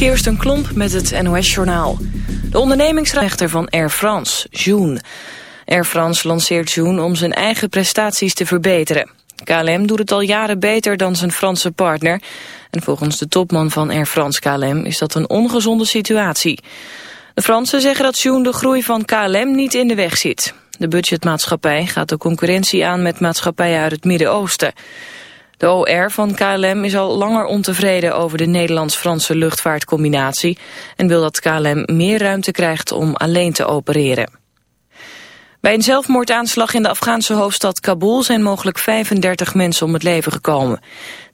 Kirsten Klomp met het NOS-journaal. De ondernemingsrechter van Air France, Joon. Air France lanceert Joon om zijn eigen prestaties te verbeteren. KLM doet het al jaren beter dan zijn Franse partner. En volgens de topman van Air France KLM is dat een ongezonde situatie. De Fransen zeggen dat Joon de groei van KLM niet in de weg zit. De budgetmaatschappij gaat de concurrentie aan met maatschappijen uit het Midden-Oosten. De OR van KLM is al langer ontevreden over de Nederlands-Franse luchtvaartcombinatie en wil dat KLM meer ruimte krijgt om alleen te opereren. Bij een zelfmoordaanslag in de Afghaanse hoofdstad Kabul zijn mogelijk 35 mensen om het leven gekomen.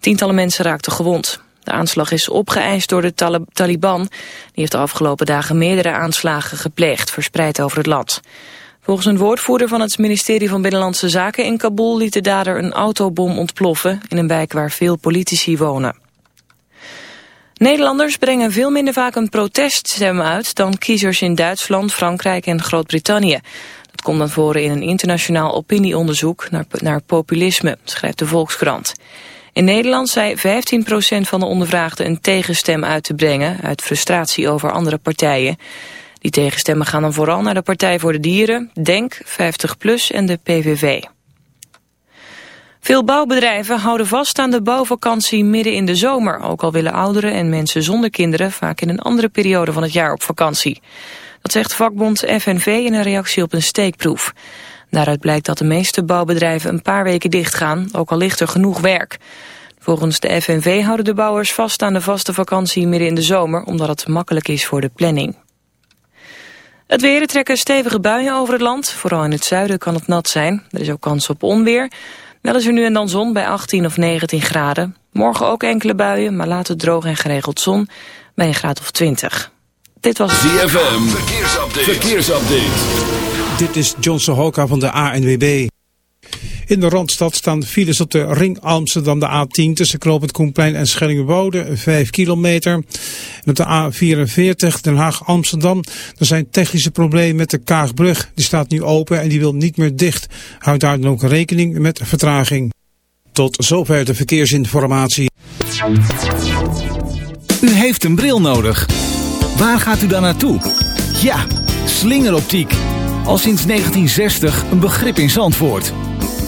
Tientallen mensen raakten gewond. De aanslag is opgeëist door de Taliban. Die heeft de afgelopen dagen meerdere aanslagen gepleegd, verspreid over het land. Volgens een woordvoerder van het ministerie van Binnenlandse Zaken in Kabul liet de dader een autobom ontploffen in een wijk waar veel politici wonen. Nederlanders brengen veel minder vaak een proteststem uit dan kiezers in Duitsland, Frankrijk en Groot-Brittannië. Dat komt dan voren in een internationaal opinieonderzoek naar, naar populisme, schrijft de Volkskrant. In Nederland zei 15% van de ondervraagden een tegenstem uit te brengen uit frustratie over andere partijen. Die tegenstemmen gaan dan vooral naar de Partij voor de Dieren, DENK, 50PLUS en de PVV. Veel bouwbedrijven houden vast aan de bouwvakantie midden in de zomer. Ook al willen ouderen en mensen zonder kinderen vaak in een andere periode van het jaar op vakantie. Dat zegt vakbond FNV in een reactie op een steekproef. Daaruit blijkt dat de meeste bouwbedrijven een paar weken dichtgaan, ook al ligt er genoeg werk. Volgens de FNV houden de bouwers vast aan de vaste vakantie midden in de zomer, omdat het makkelijk is voor de planning. Het weer trekken stevige buien over het land. Vooral in het zuiden kan het nat zijn. Er is ook kans op onweer. Wel is er nu en dan zon bij 18 of 19 graden. Morgen ook enkele buien, maar later droog en geregeld zon bij een graad of 20. Dit was ZFM. Verkeersupdate. Verkeersupdate. Dit is John Sohoka van de ANWB. In de Randstad staan files op de ring Amsterdam de A10 tussen Knoopend Koenplein en Schellingwoude, 5 kilometer. En op de A44 Den Haag-Amsterdam, er zijn technische problemen met de Kaagbrug. Die staat nu open en die wil niet meer dicht. Houd daar dan ook rekening met vertraging. Tot zover de verkeersinformatie. U heeft een bril nodig. Waar gaat u dan naartoe? Ja, slingeroptiek. Al sinds 1960 een begrip in Zandvoort.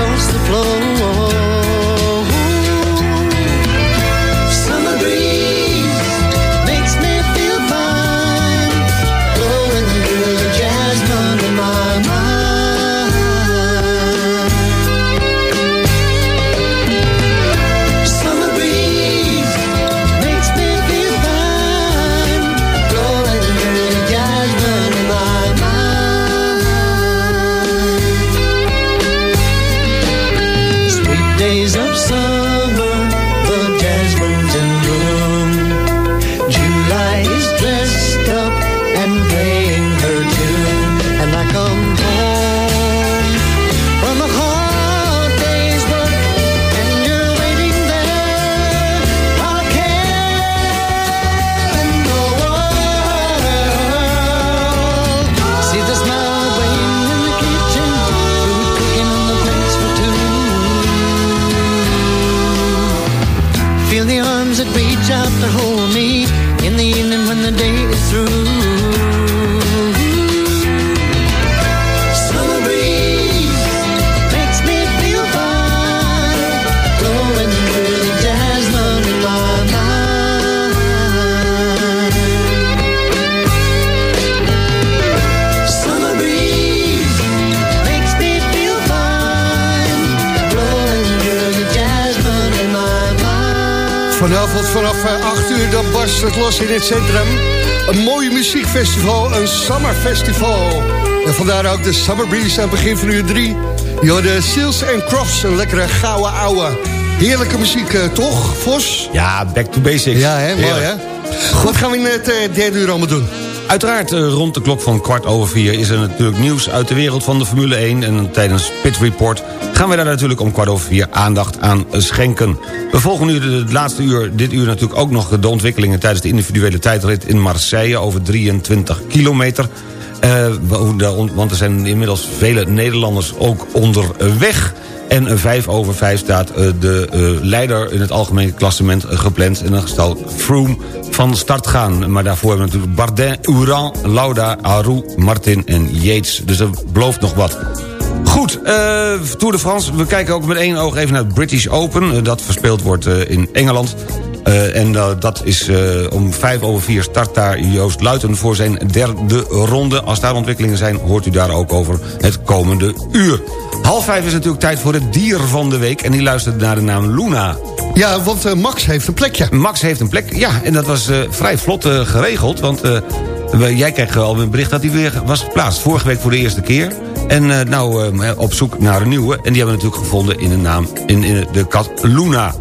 coast the flow ook de Summer Breeze aan het begin van uur 3. Je de Seals and Crofts, een lekkere gouden ouwe. Heerlijke muziek, eh, toch, Vos? Ja, back to basics. Ja, hè? Mooi, hè? Wat gaan we in het eh, derde uur allemaal doen? Uiteraard, eh, rond de klok van kwart over vier is er natuurlijk nieuws uit de wereld van de Formule 1. En tijdens Pit Report gaan we daar natuurlijk om kwart over vier aandacht aan schenken. We volgen nu de, het laatste uur, dit uur natuurlijk ook nog de ontwikkelingen... tijdens de individuele tijdrit in Marseille over 23 kilometer. Eh, want er zijn inmiddels vele Nederlanders ook onderweg... En vijf over vijf staat eh, de eh, leider in het algemene klassement gepland. En dan zal Froome van start gaan. Maar daarvoor hebben we natuurlijk Bardet, Uran, Lauda, Aru, Martin en Yates. Dus er belooft nog wat. Goed, eh, Tour de France. We kijken ook met één oog even naar het British Open. dat verspeeld wordt in Engeland. Eh, en eh, dat is eh, om vijf over vier start daar Joost Luiten voor zijn derde ronde. Als daar ontwikkelingen zijn, hoort u daar ook over het komende uur. Half vijf is natuurlijk tijd voor het dier van de week. En die luistert naar de naam Luna. Ja, want Max heeft een plekje. Max heeft een plek. Ja, en dat was vrij vlot geregeld. Want jij kreeg al een bericht dat hij weer was geplaatst. Vorige week voor de eerste keer. En eh, nou op zoek naar een nieuwe. En die hebben we natuurlijk gevonden in de naam in, in de kat Luna.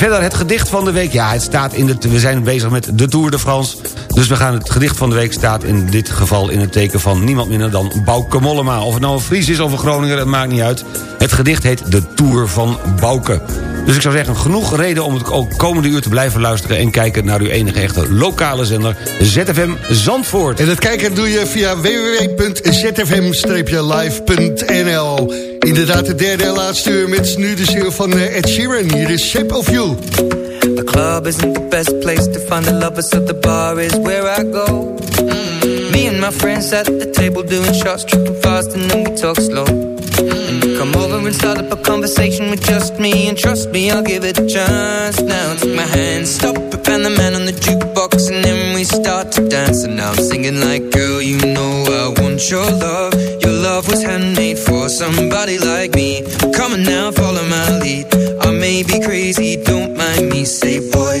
Verder het gedicht van de week. Ja, het staat in de, we zijn bezig met de Tour de France. Dus we gaan het gedicht van de week staat in dit geval in het teken van niemand minder dan Bouke Mollema. Of het nou een Fries is of een Groninger, het maakt niet uit. Het gedicht heet De Tour van Bouke. Dus ik zou zeggen, genoeg reden om het ook komende uur te blijven luisteren... en kijken naar uw enige echte lokale zender ZFM Zandvoort. En dat kijken doe je via www.zfm-live.nl Inderdaad, de derde en laatste uur met nu de ziel van eh, Ed Sheeran. Hier is Shape of You. The club isn't the best place to find the lovers, so the bar is where I go. Me and my friends at the table doing shots, tripping fast, and then we talk slow. You come over and start up a conversation with just me, and trust me, I'll give it a chance. Now take my hand, stop it, and the man on the jukebox, and then we start to dance. And now I'm singing like, girl, you know I want your love. Your love was handmade for somebody like me. Come on now, follow my lead. I may be crazy, don't mind me. Say, boy,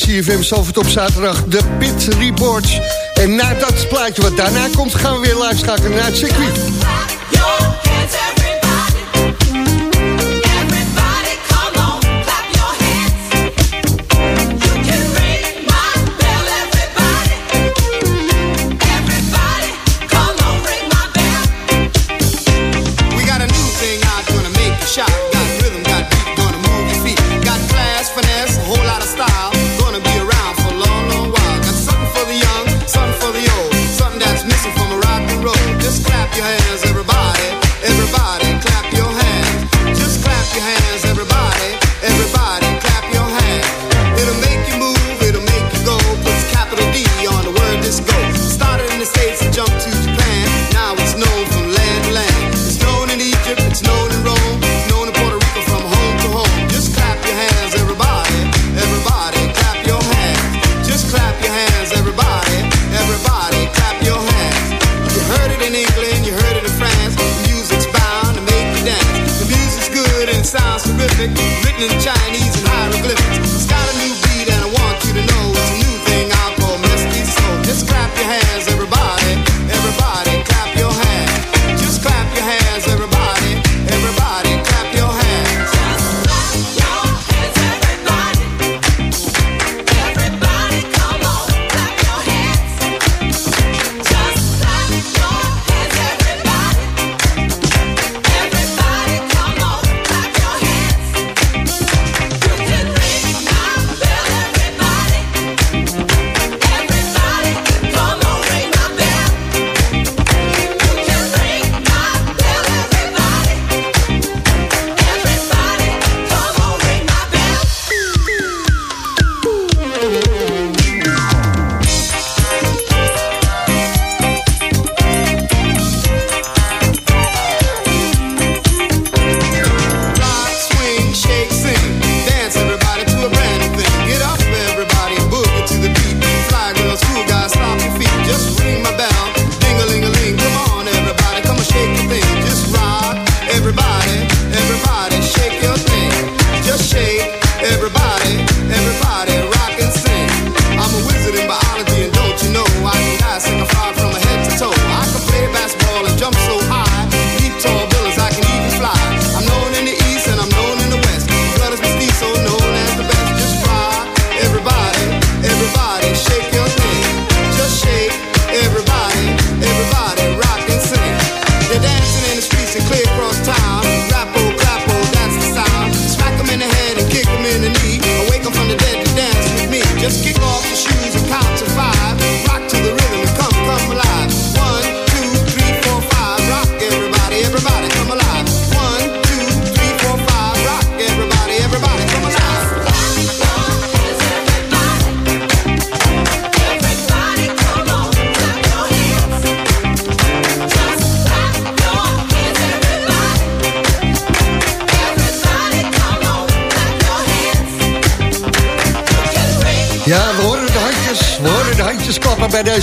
CFM Zalvert op zaterdag. De Pit Reports. En na dat plaatje wat daarna komt gaan we weer live staken naar het circuit.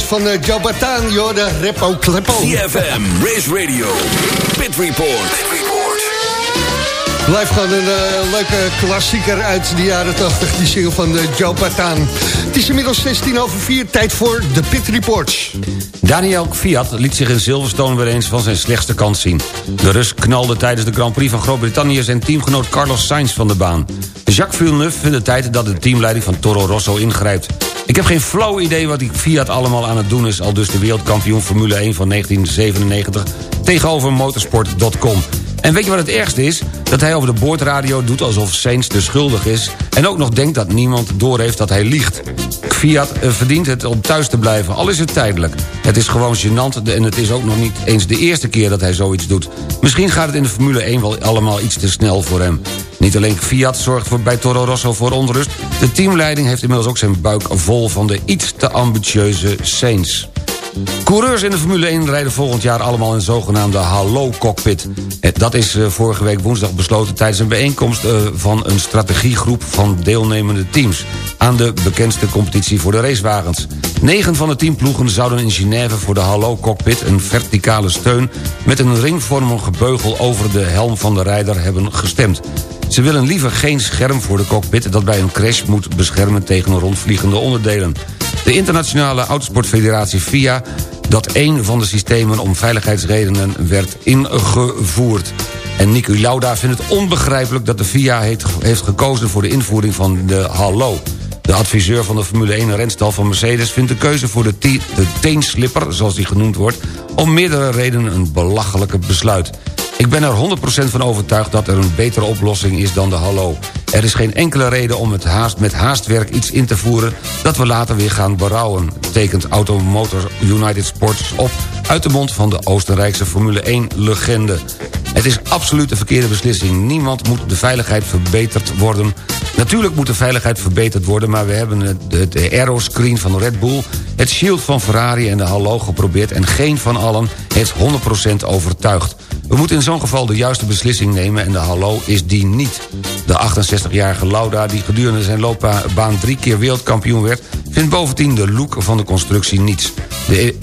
Van uh, Joe Bataan. Joh, de repo kleppo. CFM, Race Radio, Pit Report. Blijft gewoon een uh, leuke klassieker uit de jaren 80, die single van uh, Joe Bataan. Het is inmiddels 16 over 4, tijd voor de Pit Reports. Daniel Fiat liet zich in Silverstone weer eens van zijn slechtste kant zien. De Rus knalde tijdens de Grand Prix van Groot-Brittannië... zijn teamgenoot Carlos Sainz van de baan. Jacques Villeneuve vindt het tijd dat de teamleiding van Toro Rosso ingrijpt. Ik heb geen flauw idee wat die Fiat allemaal aan het doen is... al dus de wereldkampioen Formule 1 van 1997 tegenover motorsport.com. En weet je wat het ergste is? Dat hij over de boordradio doet alsof Sainz de schuldig is... en ook nog denkt dat niemand doorheeft dat hij liegt. Fiat eh, verdient het om thuis te blijven, al is het tijdelijk. Het is gewoon gênant en het is ook nog niet eens de eerste keer dat hij zoiets doet. Misschien gaat het in de Formule 1 wel allemaal iets te snel voor hem. Niet alleen Fiat zorgt voor, bij Toro Rosso voor onrust... de teamleiding heeft inmiddels ook zijn buik vol van de iets te ambitieuze Sainz. Coureurs in de Formule 1 rijden volgend jaar allemaal in een zogenaamde Hallo-cockpit. Eh, dat is eh, vorige week woensdag besloten tijdens een bijeenkomst eh, van een strategiegroep van deelnemende teams aan de bekendste competitie voor de racewagens. Negen van de tien ploegen zouden in Genève voor de Hallo-cockpit... een verticale steun met een ringvormige beugel over de helm van de rijder hebben gestemd. Ze willen liever geen scherm voor de cockpit... dat bij een crash moet beschermen tegen rondvliegende onderdelen. De internationale autosportfederatie FIA dat een van de systemen om veiligheidsredenen werd ingevoerd. En Nico Lauda vindt het onbegrijpelijk dat de FIA heeft gekozen voor de invoering van de Hallo. De adviseur van de Formule 1 renstal van Mercedes vindt de keuze voor de, de teenslipper, zoals die genoemd wordt, om meerdere redenen een belachelijke besluit. Ik ben er 100% van overtuigd dat er een betere oplossing is dan de hallo. Er is geen enkele reden om het haast, met haastwerk iets in te voeren... dat we later weer gaan berouwen, tekent Automotor United Sports op... uit de mond van de Oostenrijkse Formule 1-legende. Het is absoluut de verkeerde beslissing. Niemand moet de veiligheid verbeterd worden. Natuurlijk moet de veiligheid verbeterd worden... maar we hebben de, de aeroscreen van Red Bull... het shield van Ferrari en de Hallo geprobeerd... en geen van allen heeft 100% overtuigd. We moeten in zo'n geval de juiste beslissing nemen... en de Hallo is die niet. De 68-jarige Lauda, die gedurende zijn loopbaan drie keer wereldkampioen werd... vindt bovendien de look van de constructie niets. De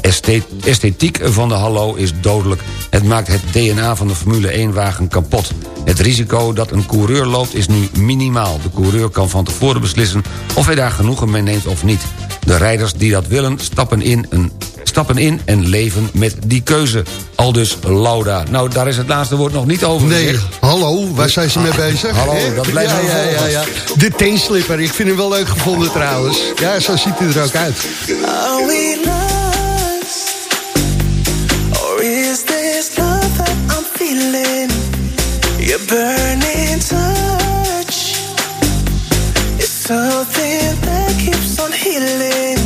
esthetiek van de Hallo is dodelijk. Het maakt het DNA van de Formule 1-wagen kapot. Het risico dat een coureur loopt is nu minimaal. De coureur kan van tevoren beslissen of hij daar genoegen mee neemt of niet. De rijders die dat willen stappen in, een, stappen in en leven met die keuze. Aldus Lauda. Nou, daar is het laatste woord nog niet over. Nee, hallo, waar zijn ze mee bezig? Hallo, dat blijft ja, wel ja, ja, ja. De teenslipper, ik vind hem wel leuk gevonden trouwens. Ja, zo ziet hij er ook uit. Are we lost? Or is this love that I'm feeling? Your burning touch is something that keeps on healing.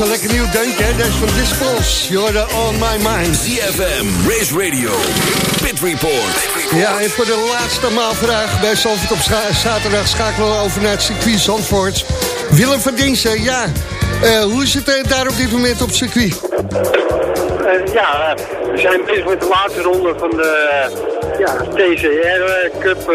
Zo'n lekker nieuw deuntje, hè? Deze van Dispels. You're on my mind. ZFM, Race Radio, Pit Report. Ja, en voor de laatste maal vraag bij Zandvoort op zaterdag schakelen we over naar het circuit Zandvoort. Willem van Dinsen, ja. Eh, hoe is het eh, daar op dit moment op het circuit? Eh, ja, we zijn bezig met de laatste ronde van de ja, TCR Cup.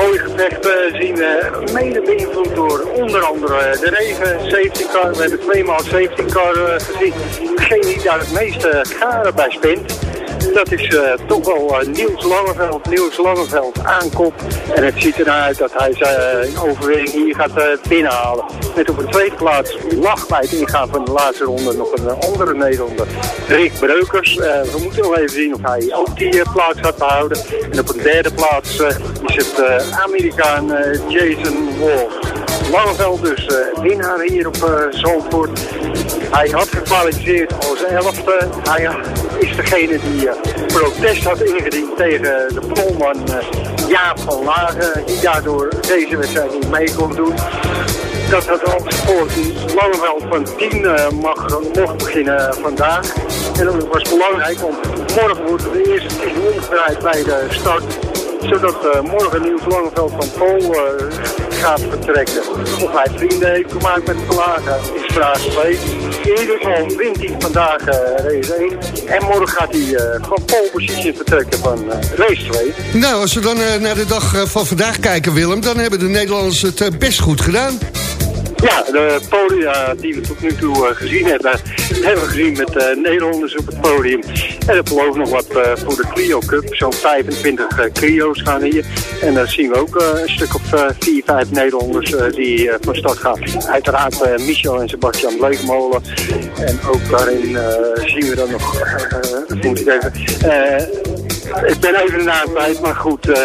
Eh, mooi gevecht eh, zien we, mede beïnvloed door onder andere de regen, safety car. We hebben tweemaal safety car eh, gezien. Degene die daar het meeste garen bij spint. Dat is eh, toch wel eh, Niels Langeveld. Niels Langeveld aankop. En het ziet ernaar uit dat hij zijn uh, overwinning hier gaat eh, binnenhalen. Met op de tweede plaats lag bij het ingaan van de laatste ronde nog een eh, andere Nederlander. Rick Breukers. Eh, we moeten nog even zien of hij ook die eh, plaats gaat behouden. En op een derde plaats eh, is het eh, Amerikaan eh, Jason Wolf. Langeveld dus eh, winnaar hier op eh, Zandvoort. Hij had gekwalificeerd als elfde. Hij eh, is degene die eh, protest had ingediend tegen de polman eh, Jaap van Lagen. Die daardoor deze wedstrijd niet mee kon doen. Dat had al gevolgd. Langeveld van 10 eh, mag, mocht beginnen vandaag. En dat was belangrijk, want morgen worden de eerste 10 omgedraaid bij de start zodat eh, morgen Niels Langeveld van Pool eh, gaat vertrekken. Of hij vrienden heeft gemaakt met Verlagen is vraag 2. In ieder geval wint hij vandaag eh, race 1. En morgen gaat hij van position vertrekken van race 2. Nou, als we dan naar de dag van vandaag kijken, Willem... dan hebben de Nederlanders het best goed gedaan. Ja, de podia die we tot nu toe eh, gezien hebben, hebben we gezien met eh, Nederlanders op het podium. En er belooft nog wat eh, voor de Clio Cup. Zo'n 25 eh, Clio's gaan hier. En daar zien we ook een stuk of eh, 4, 5 Nederlanders die van start gaan. Uiteraard Michel en Sebastian Bleekmolen. En ook daarin zien we dan nog, moet ik even... eh, ik ben even de kwijt, maar goed, eh,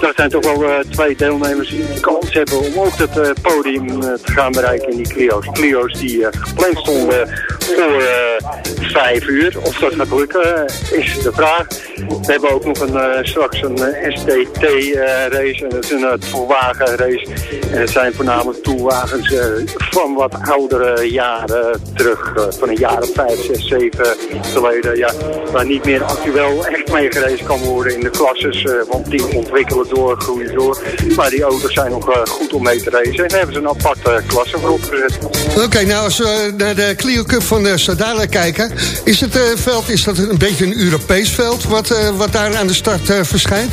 dat zijn toch wel eh, twee deelnemers die kans hebben om ook het eh, podium eh, te gaan bereiken in die Clio's. Clio's die eh, gepland stonden voor eh, vijf uur. Of dat gaat lukken, eh, is de vraag. We hebben ook nog een, eh, straks een STT-race en dat is een toelwagen-race. En het zijn voornamelijk toelwagens eh, van wat oudere jaren terug, eh, van een jaar of vijf, zes, zeven geleden. Ja, waar niet meer actueel echt mee gereden kan worden in de klasses, eh, want die ontwikkelen door, groeien door. Maar die auto's zijn nog eh, goed om mee te racen. En daar hebben ze een aparte klasse voor opgezet. Oké, nou als we naar de Clio Cup van de Sadala kijken... is het eh, veld is dat een beetje een Europees veld wat, wat daar aan de start verschijnt?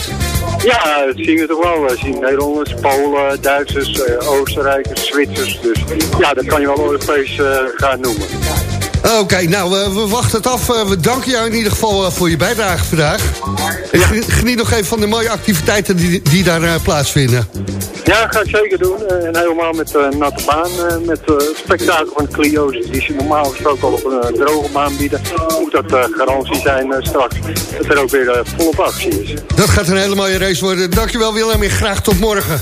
Ja, dat zien we toch wel. We zien Nederlanders, Polen, Duitsers, Oostenrijkers, Zwitsers. Dus ja, dat kan je wel Europees gaan noemen. Oké, nou, we wachten het af. Eh, we danken jou in ieder geval eh, voor je bijdrage vandaag. En geniet- nog even van de mooie activiteiten die, die daar eh, plaatsvinden. Ja, ga ik zeker doen. En helemaal met uh, natte baan, met het spektakel van de Clio's die ze normaal gesproken al op een droge baan bieden. Moet dat garantie zijn straks dat er ook weer volop actie is. Dat gaat een hele mooie race worden. Dankjewel Willem en graag tot morgen.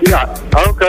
Ja, oké.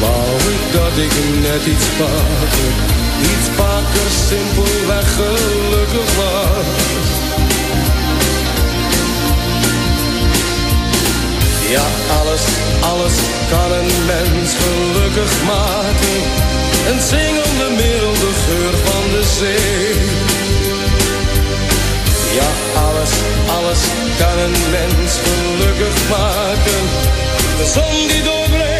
Wou ik dat ik net iets vaker, iets vaker simpelweg gelukkig was. Ja, alles, alles kan een mens gelukkig maken. Een zingende milde geur van de zee. Ja, alles, alles kan een mens gelukkig maken. De zon die doorbreekt,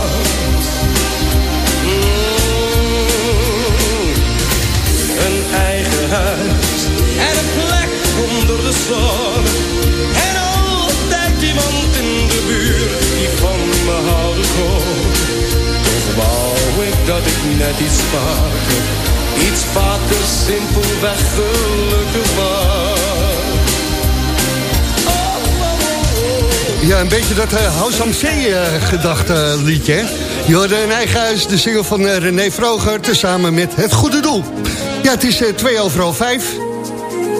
Net iets vaker, iets vaker simpelweg gelukkig was. Ja, een beetje dat uh, House am Zee eh, gedachte liedje, hè? Je hoorde een eigen huis, de single van eh, René Vroger... tezamen met Het Goede Doel. Ja, het is eh, twee over half vijf.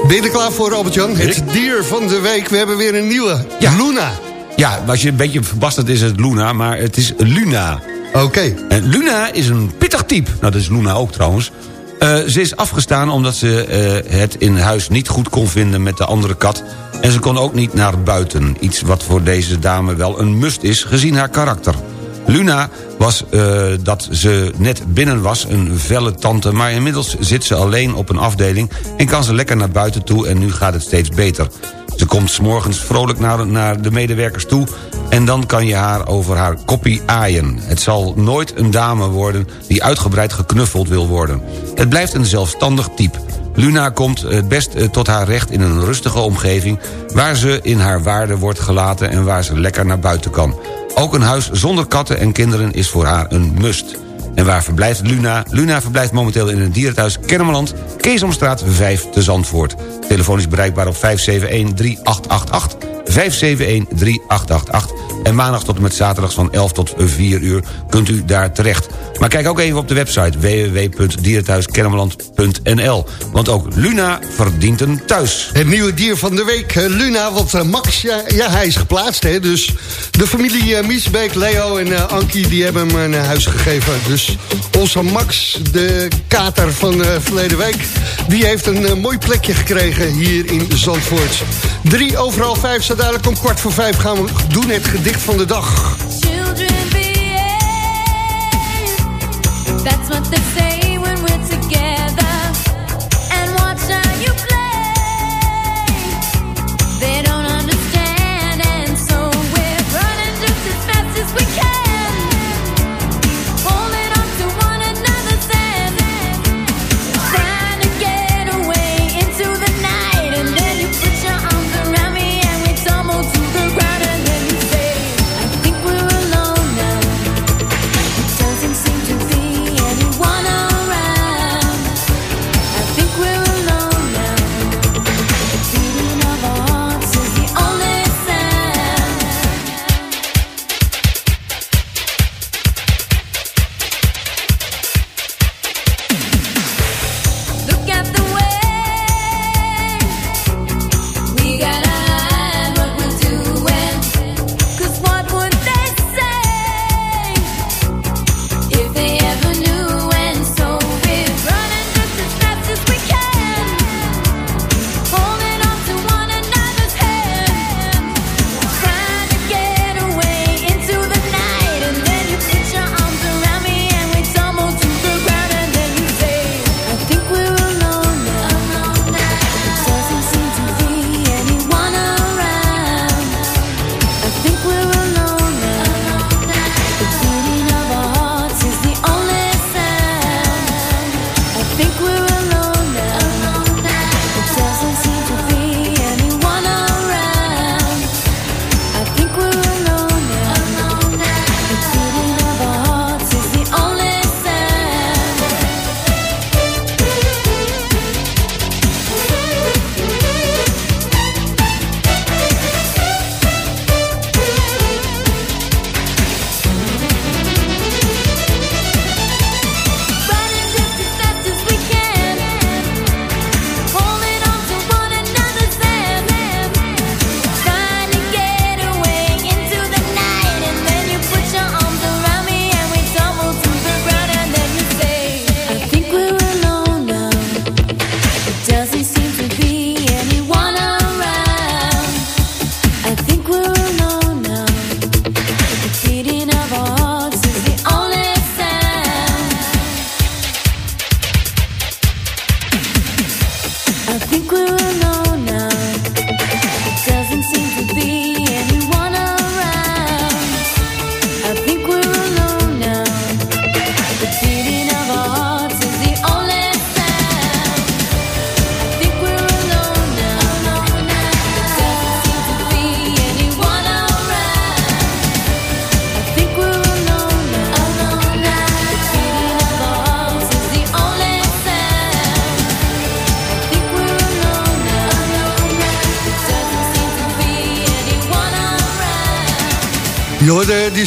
Ben je er klaar voor, Robert-Jan? Het dier van de week. We hebben weer een nieuwe. Luna. Ja, als je een beetje verbasterd is het Luna, maar het is Luna. Oké. En Luna is een pittig type. Nou, dat is Luna ook trouwens. Eh, ze is afgestaan omdat ze eh, het in huis niet goed kon vinden met de andere kat. En ze kon ook niet naar buiten. Iets wat voor deze dame wel een must is, gezien haar karakter. Luna was dat ze net binnen was, een felle tante... maar inmiddels zit ze alleen op een afdeling... en kan ze lekker naar buiten toe en nu gaat het steeds beter. Ze komt s'morgens vrolijk naar, naar de medewerkers toe... en dan kan je haar over haar koppie aaien. Het zal nooit een dame worden die uitgebreid geknuffeld wil worden. Het blijft een zelfstandig type. Luna komt het best eh, tot haar recht in een rustige omgeving... waar ze in haar waarde wordt gelaten en waar ze lekker naar buiten kan. Ook een huis zonder katten en kinderen is voor haar een must. En waar verblijft Luna? Luna verblijft momenteel in het dierenthuis Kennemerland... Keesomstraat 5 te Zandvoort. Telefoon is bereikbaar op 571-3888... 571-3888. En maandag tot en met zaterdag van 11 tot 4 uur kunt u daar terecht. Maar kijk ook even op de website www.dierenthuiskennemerland.nl. Want ook Luna verdient een thuis. Het nieuwe dier van de week, eh, Luna. Want eh, Max, ja, hij is geplaatst. Hè, dus de familie eh, Miesbeek, Leo en Ankie... die hebben hem een huis gegeven. Dus onze Max, de kater van eh, verleden week... die heeft een mooi plekje gekregen hier in Zandvoort. Drie overal vijf, zo dadelijk om kwart voor vijf... gaan we doen het gedicht van de dag. Children behave. That's what they say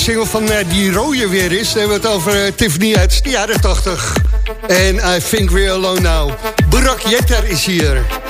single van eh, die rode weer is. Dan hebben we het over eh, Tiffany uit de jaren 80. En I think we're alone now. Barak Jetter is hier.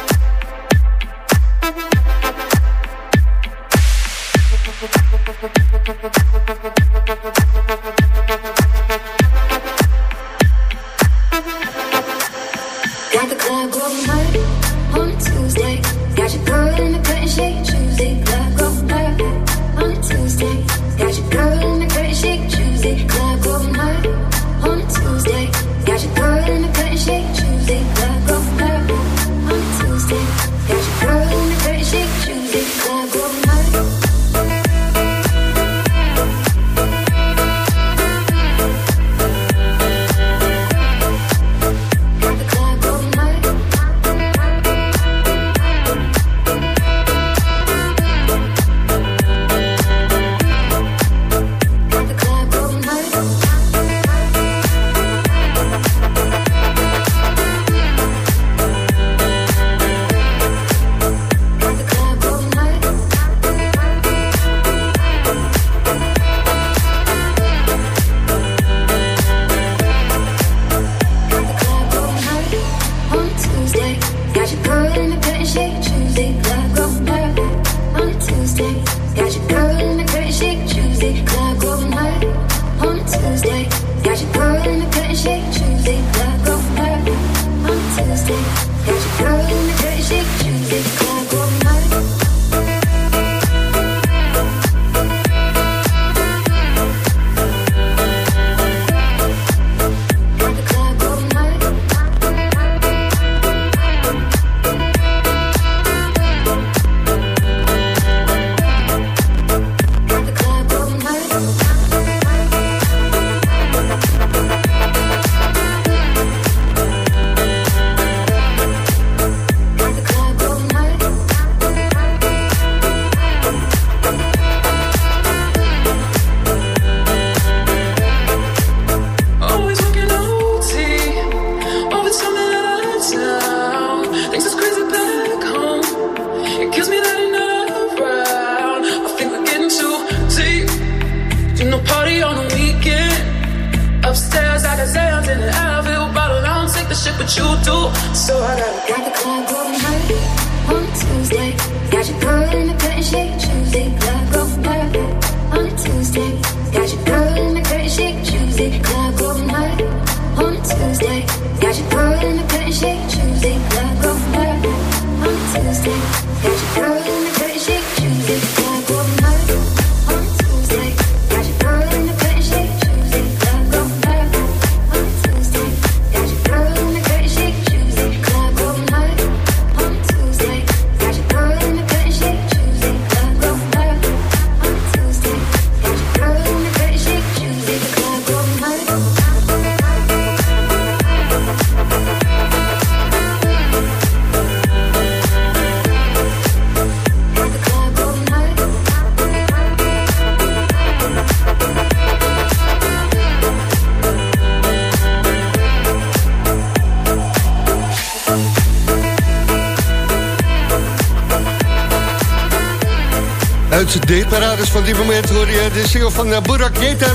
Van dit moment hoor je de single van uh, Burak Yeter.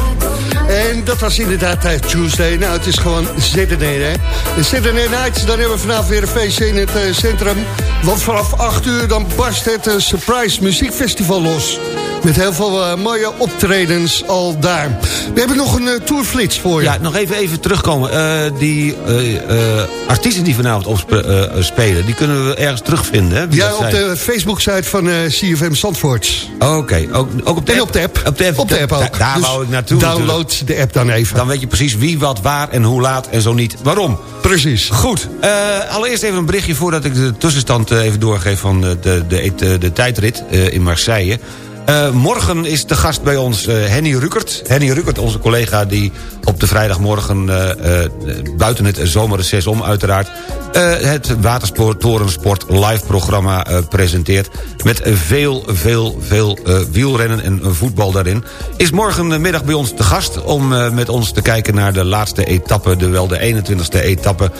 En dat was inderdaad uh, Tuesday. Nou, het is gewoon Saturday, hè. De Nights, dan hebben we vanavond weer een feestje in het eh, centrum. Want vanaf 8 uur dan barst het eh, Surprise Muziekfestival los. Met heel veel eh, mooie optredens al daar. We hebben nog een eh, tourflits voor je. Ja, nog even, even terugkomen. Eh, die artiesten die vanavond opspelen, die kunnen we ergens terugvinden. Hè? Ja, op zijn. de Facebook-site van CFM Zandvoort. Oké, ook, ook op de En app? op de app. Op de app, Op de app ook. Da- daar Dus wou ik naartoe download natuurlijk. de app dan even. Dan weet je precies wie, wat, waar en hoe laat en zo niet. Waarom? Precies. Goed, allereerst even een berichtje voordat ik de tussenstand even doorgeef van de, de, de, de tijdrit in Marseille. Eh, morgen is de gast bij ons eh, Henny Rukert. Henny Rukert, onze collega die op de vrijdagmorgen... eh, eh, buiten het zomerreces om uiteraard... eh, het Watersport Torensport live programma presenteert... met veel, veel, veel wielrennen en voetbal daarin. Is morgenmiddag bij ons te gast om met ons te kijken naar de laatste etappe... de wel de 21ste etappe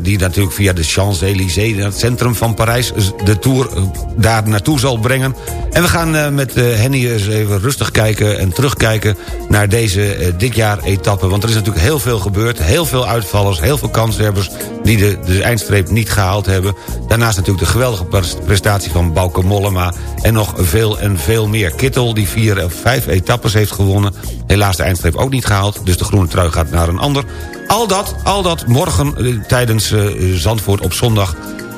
die natuurlijk via de Champs-Élysées... het centrum van Parijs de Tour daar naartoe zal brengen. En we gaan met Henny eens even rustig kijken en terugkijken... naar deze dit jaar etappe. Want er is natuurlijk heel veel gebeurd. Heel veel uitvallers, heel veel kanshebbers... die de, de eindstreep niet gehaald hebben. Daarnaast natuurlijk de geweldige pres- prestatie van Bauke Mollema... en nog veel en veel meer. Kittel, die vier of vijf etappes heeft gewonnen. Helaas de eindstreep ook niet gehaald. Dus de groene trui gaat naar een ander. Al dat, al dat morgen eh, tijdens eh, Zandvoort op zondag...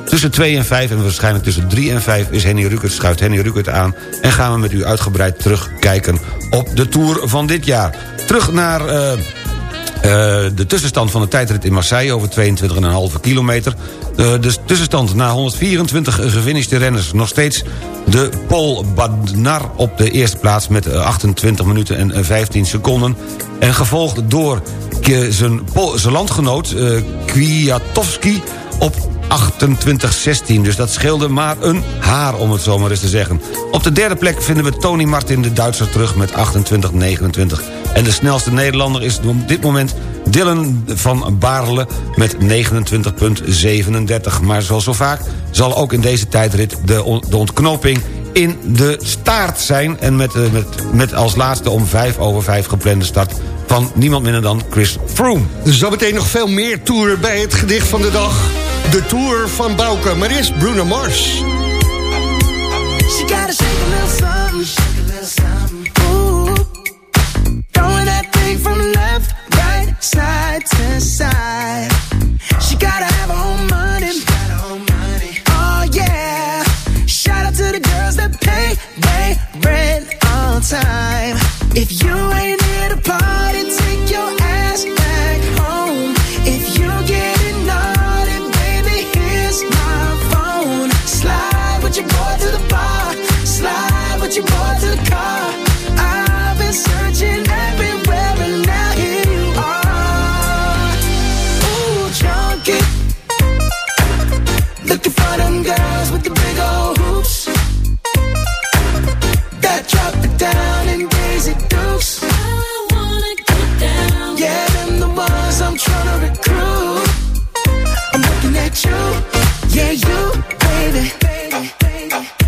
Tussen 2 en 5 en waarschijnlijk tussen 3 en 5 is Henny Rukert, schuift Henny Rukert aan... en gaan we met u uitgebreid terugkijken op de Tour van dit jaar. Terug naar eh, eh, de tussenstand van de tijdrit in Marseille over 22,5 kilometer. Eh, de tussenstand na 124 gefinishte renners nog steeds de Paul Badnar op de eerste plaats met eh, 28 minuten en eh, 15 seconden. En gevolgd door zijn, landgenoot eh, Kwiatowski op 28-16. Dus dat scheelde maar een haar, om het zo maar eens te zeggen. Op de derde plek vinden we Tony Martin, de Duitser, terug met 28-29. En de snelste Nederlander is op dit moment Dylan van Baarle met 29,37. Maar zoals zo vaak zal ook in deze tijdrit de, de ontknoping in de staart zijn. En met, eh, met, met als laatste om 5 over 5 geplande start van niemand minder dan Chris Froome. Zometeen nog veel meer toeren bij het gedicht van de dag. De Tour van Bouke. Maar eerst Bruno Mars. She gotta shake a little something. Shake a little something. Ooh. Throwing that thing from left, right, side to side. She gotta have her own money. Oh yeah. Shout out to the girls that pay rent time. If you ain't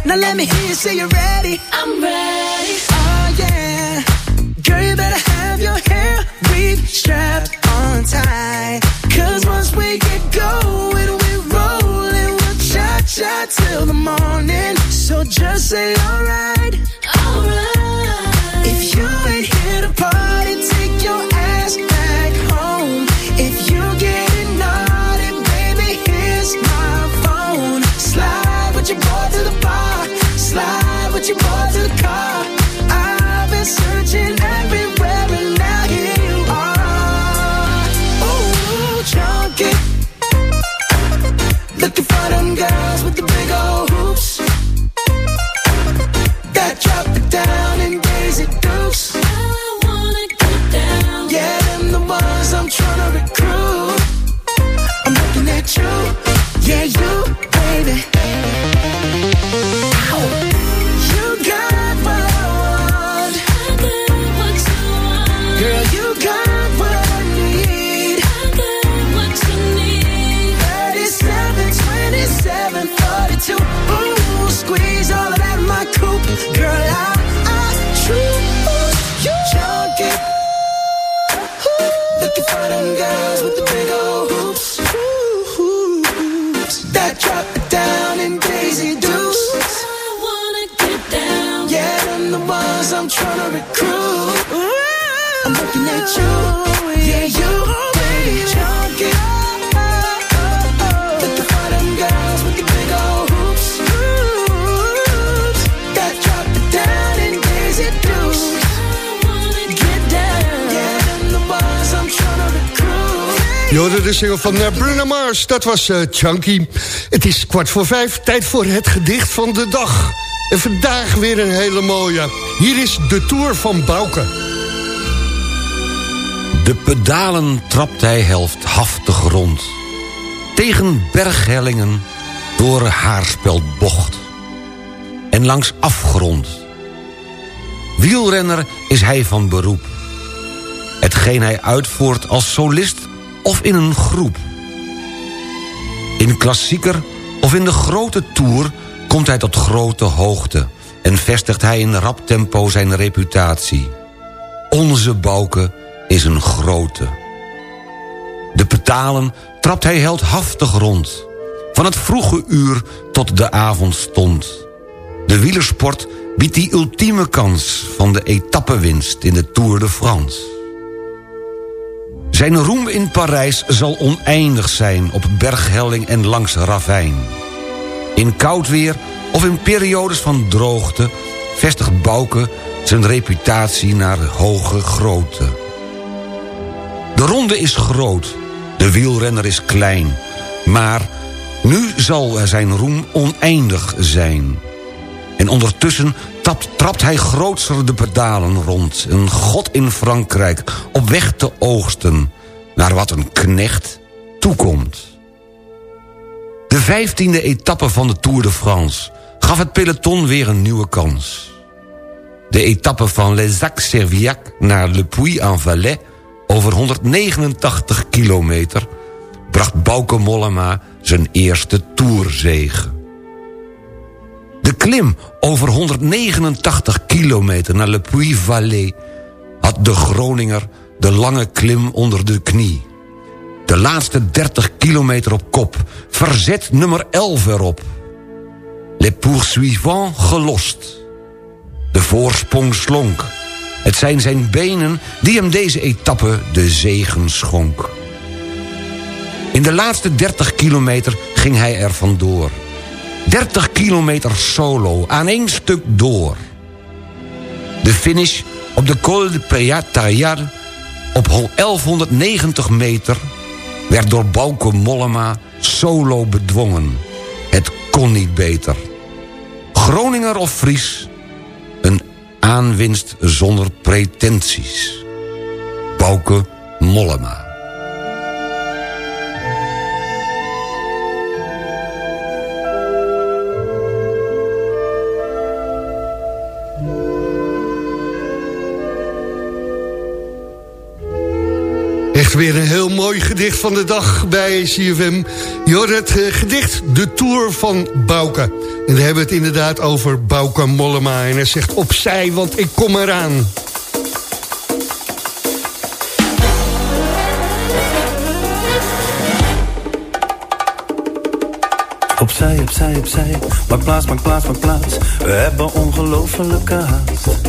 Now let me hear you say you're ready. I'm ready. Oh, yeah. Girl, you better have your hair weave strapped on tight. Cause once we get going, we're rolling. We'll cha-cha till the morning. So just say alright. Alright. Hoorde de single van eh, Bruno Mars, dat was eh, Chunky. Het is kwart voor vijf, tijd voor het gedicht van de dag. En vandaag weer een hele mooie. Hier is de Tour van Bouke. De pedalen trapt hij helfthaftig rond. Tegen berghellingen door haarspeldbocht. En langs afgrond. Wielrenner is hij van beroep. Hetgeen hij uitvoert als solist of in een groep. In klassieker of in de grote tour komt hij tot grote hoogte... en vestigt hij in rap tempo zijn reputatie. Onze Bouke is een grote. De petalen trapt hij heldhaftig rond. Van het vroege uur tot de avondstond. De wielersport biedt die ultieme kans... van de etappewinst in de Tour de France. Zijn roem in Parijs zal oneindig zijn... op berghelling en langs ravijn. In koud weer of in periodes van droogte... vestigt Bouke zijn reputatie naar hoge grootte. De ronde is groot, de wielrenner is klein... maar nu zal zijn roem oneindig zijn. En ondertussen tapt, trapt hij grootser de pedalen rond. Een god in Frankrijk, op weg te oogsten... naar wat een knecht toekomt. De vijftiende etappe van de Tour de France... gaf het peloton weer een nieuwe kans. De etappe van Les Sacs-Serviac naar Le Puy-en-Valais... over 189 kilometer... bracht Bauke Mollema zijn eerste Tourzege. De klim over 189 kilometer naar Le Puy-Vallée... had de Groninger de lange klim onder de knie. De laatste 30 kilometer op kop. Verzet nummer 11 erop. Les Le poursuivant gelost. De voorsprong slonk. Het zijn zijn benen die hem deze etappe de zegen schonk. In de laatste 30 kilometer ging hij er vandoor. 30 kilometer solo, aan één stuk door. De finish op de Col de Preatariar op hol 1190 meter... werd door Bauke Mollema solo bedwongen. Het kon niet beter. Groninger of Fries, een aanwinst zonder pretenties. Bauke Mollema. Weer een heel mooi gedicht van de dag bij CFM. Je het eh, gedicht De Tour van Bouke. En daar hebben we het inderdaad over Bouke Mollema. En hij zegt opzij, want ik kom eraan. Opzij, opzij, opzij. Maak plaats, maak plaats, maak plaats. We hebben ongelofelijke haast.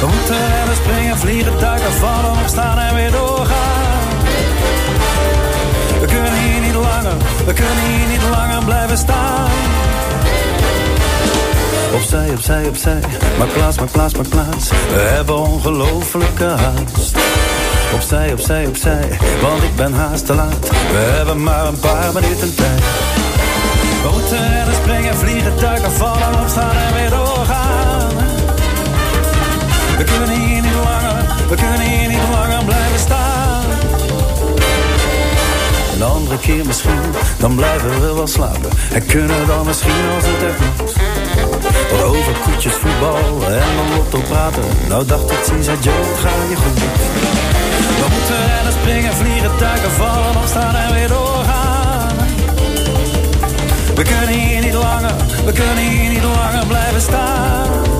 We moeten rennen, springen, vliegen, duiken, vallen, opstaan en weer doorgaan. We kunnen hier niet langer, we kunnen hier niet langer blijven staan. Opzij, opzij, opzij, maak plaats, maak plaats, maak plaats. We hebben ongelofelijke haast. Opzij, opzij, opzij, want ik ben haast te laat. We hebben maar een paar minuten tijd. Moeten rennen, springen, vliegen, duiken, vallen, opstaan en weer doorgaan. We kunnen hier niet langer, we kunnen hier niet langer blijven staan. Een andere keer misschien, dan blijven we wel slapen. En kunnen dan misschien als het echt moet. Wat over koetjes, voetbal en dan lotto praten. Nou dacht ik, ziens, adieu, het ga je goed. We moeten rennen, springen, vliegen, duiken, vallen, opstaan en weer doorgaan. We kunnen hier niet langer, we kunnen hier niet langer blijven staan.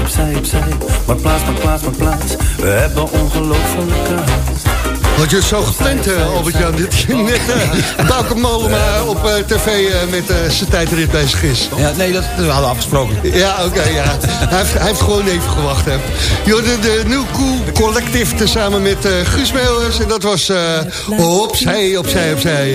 opzij, opzij. Maak plaats, maak plaats, maak plaats. We hebben ongelofelijke haast. Had je zo gepland, eh, Albert-Jan, dat je net uh, Bauke Mollema op eh, tv eh, met eh, zijn tijdrit bezig is? Ja, nee, dat, dat hadden we afgesproken. Ja, oké, ja. Hij heeft, hij heeft gewoon even gewacht, hè. De, de New Cool Collective tezamen met eh Guus Meeuwers. En dat was eh opzij, opzij, opzij.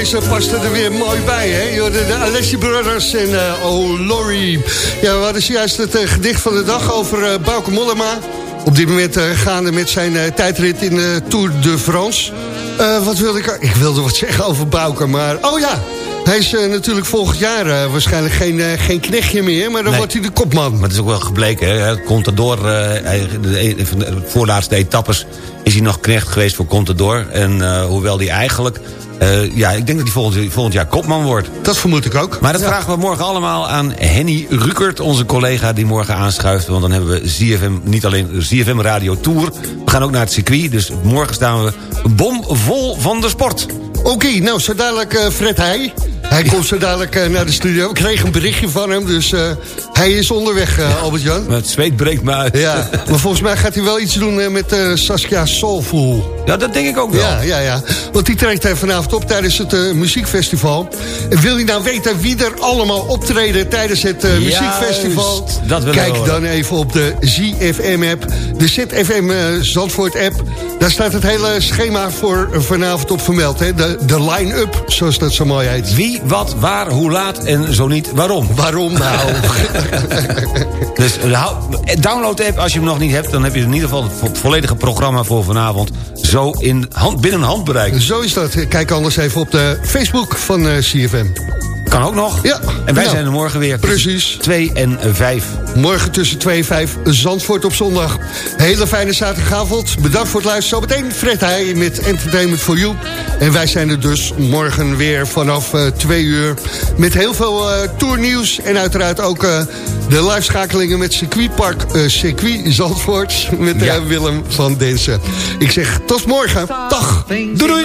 Deze paste er weer mooi bij, hè? De Alessi Brothers en eh Oh Laurie. Ja, we hadden zojuist het eh, gedicht van de dag over eh Bauke Mollema. Op dit moment gaande met zijn tijdrit in de Tour de France. Wat wilde ik... Ik wilde wat zeggen over Bauke, maar... Oh ja, hij is natuurlijk volgend jaar waarschijnlijk geen, geen knechtje meer... maar dan Nee. wordt hij de kopman. Maar het is ook wel gebleken, hè. Contador, hij, de, de, van de voorlaatste etappes is hij nog knecht geweest voor Contador. En hoewel hij eigenlijk... eh, ja, ik denk dat hij volgend, volgend jaar kopman wordt. Dat vermoed ik ook. Maar dat vragen we morgen allemaal aan Henny Rukert, onze collega die morgen aanschuift. Want dan hebben we ZFM, niet alleen ZFM Radio Tour. We gaan ook naar het circuit, dus morgen staan we bomvol van de sport. Oké, nou, zo dadelijk eh, Fred Heij. Hij komt zo dadelijk eh, naar de studio. Ik kreeg een berichtje van hem, dus hij is onderweg, Albert-Jan. Het zweet breekt me uit. Ja, maar volgens mij gaat hij wel iets doen met Saskia Soulful. Ja, dat denk ik ook wel. Ja, ja, ja. Want die treedt eh, vanavond op tijdens het eh, muziekfestival. En wil je nou weten wie er allemaal optreden tijdens het eh, muziekfestival? Juist, dat we Kijk dan even op de ZFM-app, de ZFM eh, Zandvoort-app. Daar staat het hele schema voor vanavond op vermeld. Hè? De, de line-up, zoals dat zo mooi heet. Wie, wat, waar, hoe laat en zo niet, waarom. Waarom nou? Dus download de app als je hem nog niet hebt. Dan heb je in ieder geval het vo- volledige programma voor vanavond... zo in hand, binnen handbereik. Zo is dat. Kijk anders even op de Facebook van eh, CFM. Kan ook nog. Ja. En wij Nou, zijn er morgen weer. Precies. 2 en 5. Morgen tussen 2 en 5, Zandvoort op zondag. Hele fijne zaterdagavond. Bedankt voor het luisteren. Zometeen Fred Heij met Entertainment for You. En wij zijn er dus morgen weer vanaf eh 2 uur. Met heel veel eh tournieuws. En uiteraard ook eh, de liveschakelingen met circuitpark eh, Circuit Zandvoort. Met eh, Willem van Densen. Ik zeg tot morgen. Dag. Doei doei.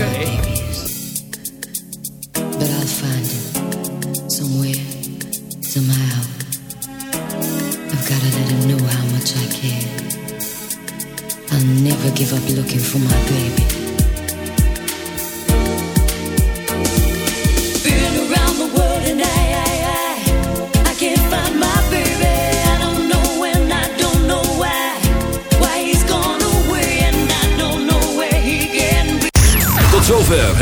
at it. But I'll find him somewhere, somehow. I've gotta let him know how much I care. I'll never give up looking for my baby.